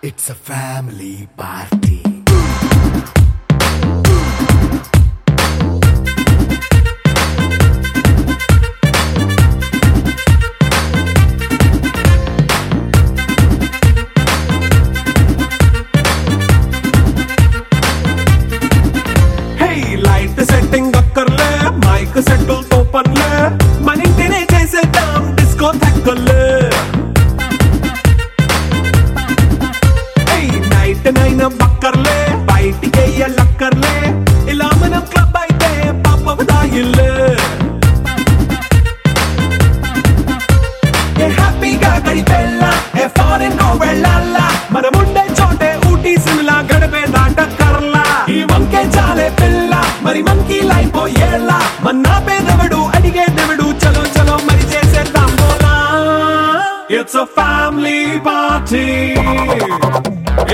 It's a family party. నాకు set ఓపెన్లే మనింటినే చేసేద్దాం డిస్కో తెక్కలే నైట్ నైన్ బక్కర్లే It's a family party.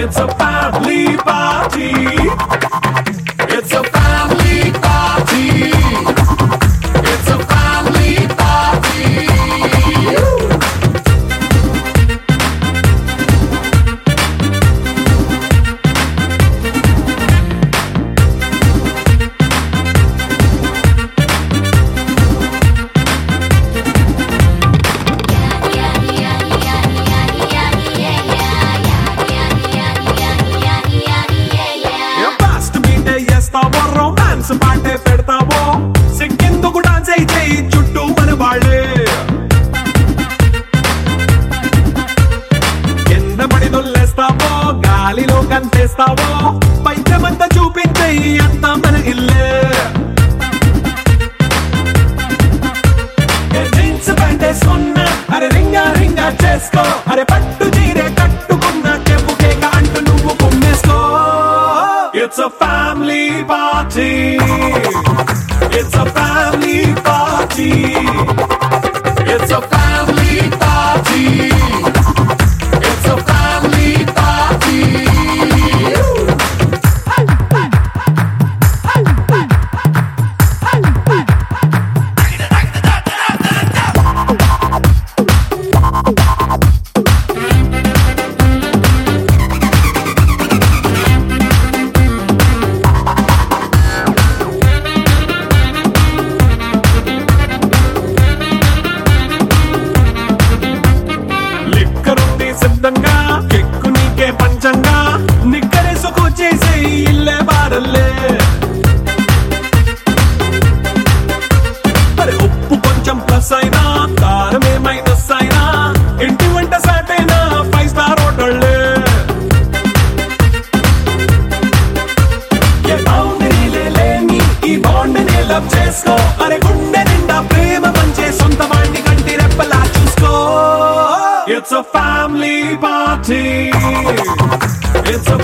It's a family చేస్తావో? పైద్యమంతా చూపించే అంతా మనగిల్లే జీన్స్ ప్యాంట్ వేసుకున్నా అరే అరే పట్టు నువ్వు ఫ్యామిలీ It's a